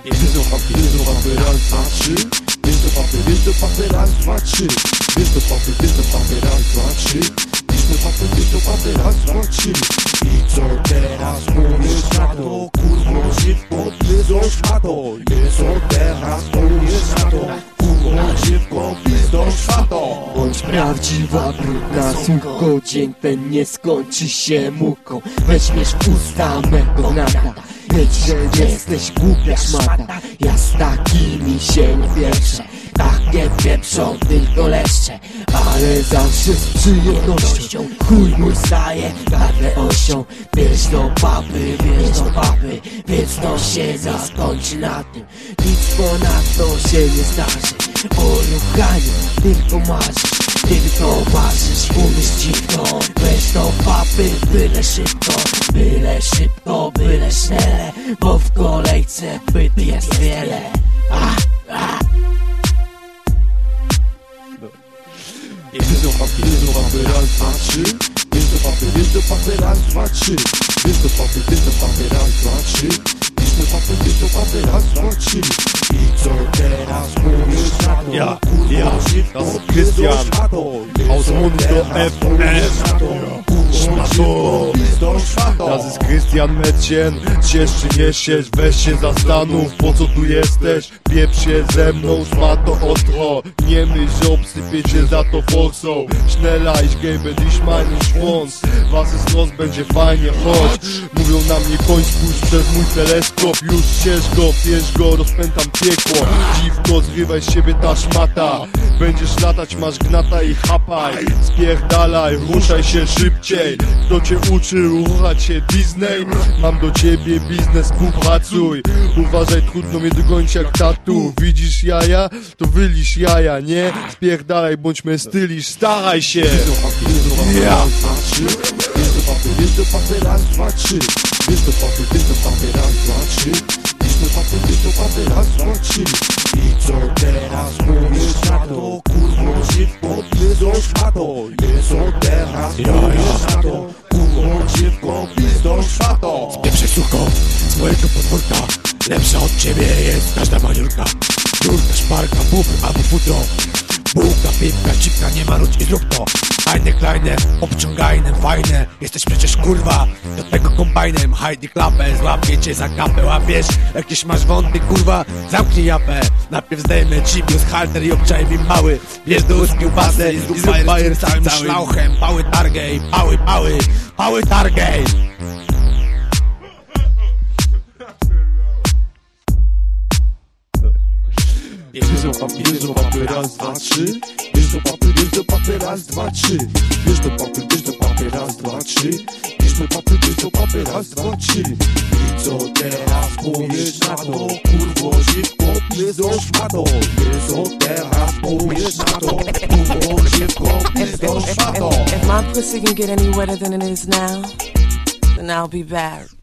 papy, bierz do papy, raz, dwa, trzy Bierz do papy, bierz do papy, raz, dwa, trzy Bierz do papy, bierz do papy, raz, dwa, trzy Bierz do papy, bierz do papy, raz, dwa, trzy I co teraz powiesz na to? Kurwo, szybko, pizdo szmato I co teraz powiesz na to? Kurwo, szybko, pizdo szmato Bądź prawdziwa, brudna suko Dzień ten nie skończy się muką Weźmiesz usta mego nata Wiedz, że jesteś głupia szmata. Ja z takimi się nie pierwsze Takie pieprzą tylko leszcze. Ale zawsze z przyjemnością. Chuj mój staje, gadle osią Bierz do papy, bierz do papy. Więc to się zakończy na tym. Nic ponadto się nie zdarzy. O ruchaniu tylko marzysz tylko marzysz, umiesz dziwko Weź do papy, byle szybko Byle szybko, Bo w kolejce pyt jest wiele. Bierz do papy, bierz do papy, raz, dwa, trzy. Bierz do papy, bierz do papy, raz, dwa, trzy. Bierz do papy, bierz do papy, raz, dwa, trzy. Bierz do papy, bierz do papy, raz, dwa, trzy. I co teraz powiesz na to? Ja, ja, das ist Christian. Aus to? Szybko, ist Christian Mädchen Ciesz czy nie siesz, weź się zastanów Po co tu jesteś? Pieprz się ze mną, szmato ostro Nie myśl, że obsypię cię za to forsą Schneller, ich gebe dich meinen Schwanz Was ist los, będzie fajnie, chodź. Mówią na mnie koń, spójrz przez mój teleskop. Już ścież go, bierz go, rozpętam piekło. Dziwko, zrywaj z siebie ta szmata. Będziesz latać, masz gnata i chapaj. Spierdalaj, ruszaj się szybciej Kto cię uczył ruchać się Disney? Mam do ciebie biznes, współpracuj Uważaj, trudno mnie dogonić jak tatu Widzisz jaja? To wylisz jaja, nie? Spierdalaj, bądźmy stylisz, staraj się Ja. Bierz do papy, raz, dwa, trzy Bierz do papy, do papy, raz, dwa, trzy Bierz do papy, do papy, raz, dwa, trzy I co teraz powiesz na to? Szybko, pizdo szmato I co teraz powiesz na to? Kurwo, szybko, pizdo szmato Pierwsze suko z mojego podwórka. Lepsza od ciebie jest każda maniurka Jurka, szparka, bufy albo futro Bułka, pipka, cipka, nie marudź i zrób to. Fajne, kleine, obciągajne, fajne Jesteś przecież kurwa Do tego kombajnem. Heidi klapę, złapię cię za kapę. Łapiesz, jakieś masz wąty kurwa Zamknij japę. Najpierw zdejmę ci bius, halter i obczaj mi mały. Bierz do ust kiełbasę i zrób bajer z całym szlauchem. Pały targej, pały, pały, pały targej papy, bierz do papy, raz, dwa, trzy Bierz do papy, bierz do papy, raz, dwa, trzy Bierz do papy, bierz do papy, raz, dwa, trzy Bierz do papy, bierz do papy, raz, dwa, trzy I co teraz powiesz na to? Kurwo, szybko, pizdo szmato I co teraz powiesz na to? Kurwo, szybko, pizdo szmato If my pussy can get any wetter than it is now, then I'll be back.